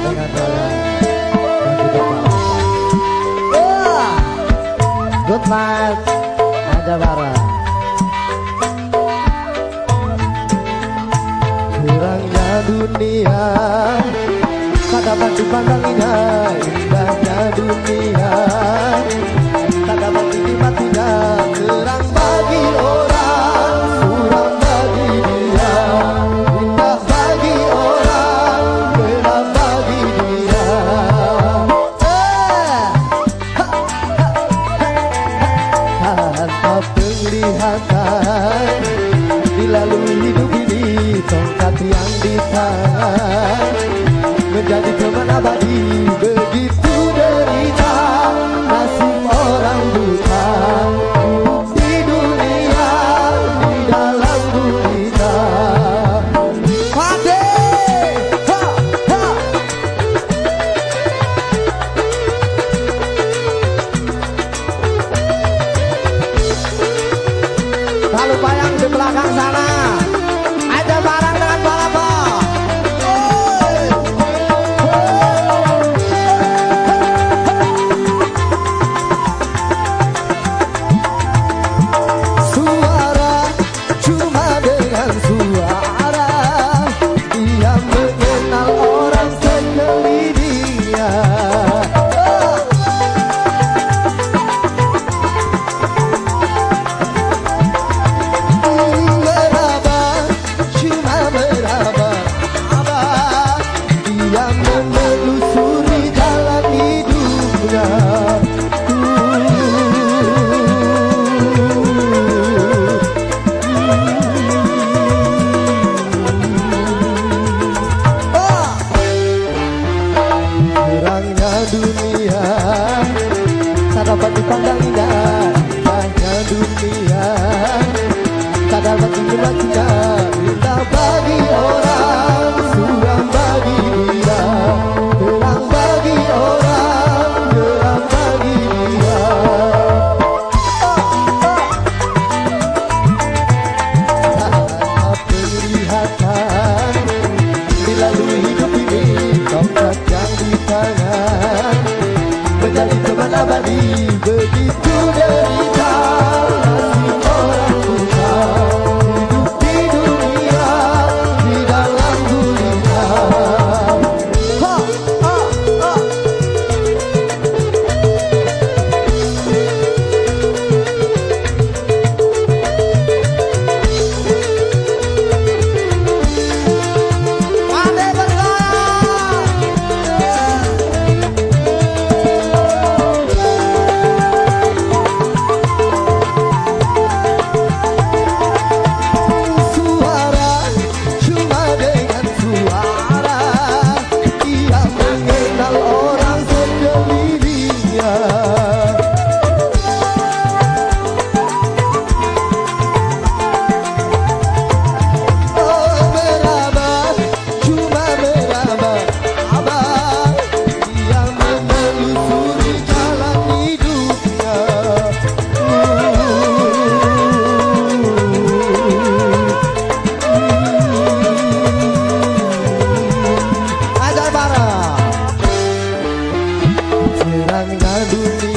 dengan dunia Tak dapat dipandang indah Indahnya dunia hata Lalu bayang di belakang sana. Kadang-kadang cinta bila bagi orang. madu